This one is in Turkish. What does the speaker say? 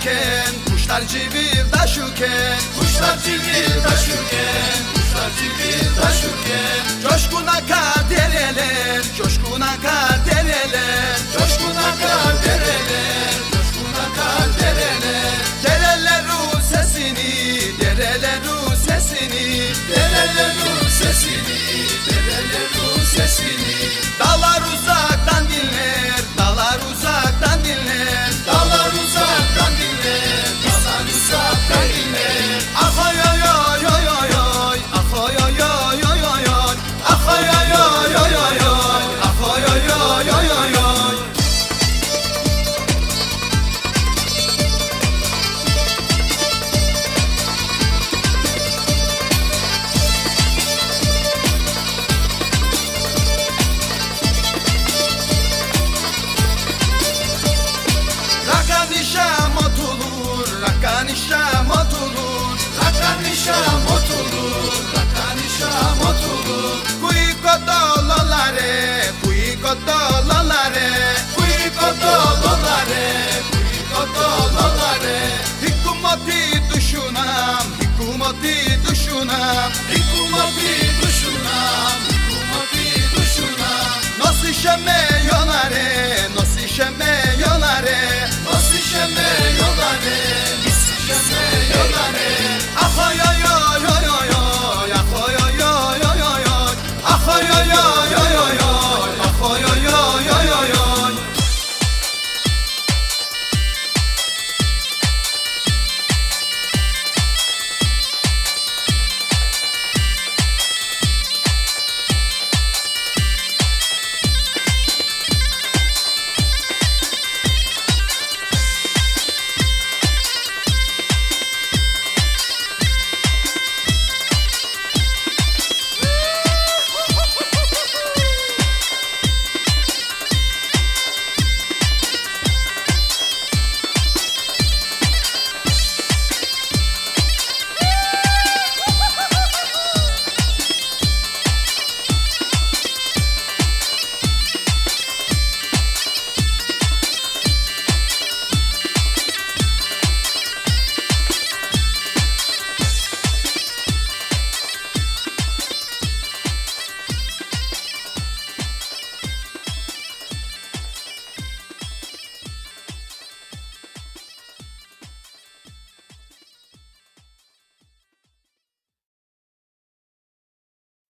taşırken Kuşlar civil taşırken Kuşlar civil taşırken Kuşlar civil taşırken Coşkun kumati duşuna Bir kumati duşuna Bir kumati duşuna. Nasıl şemme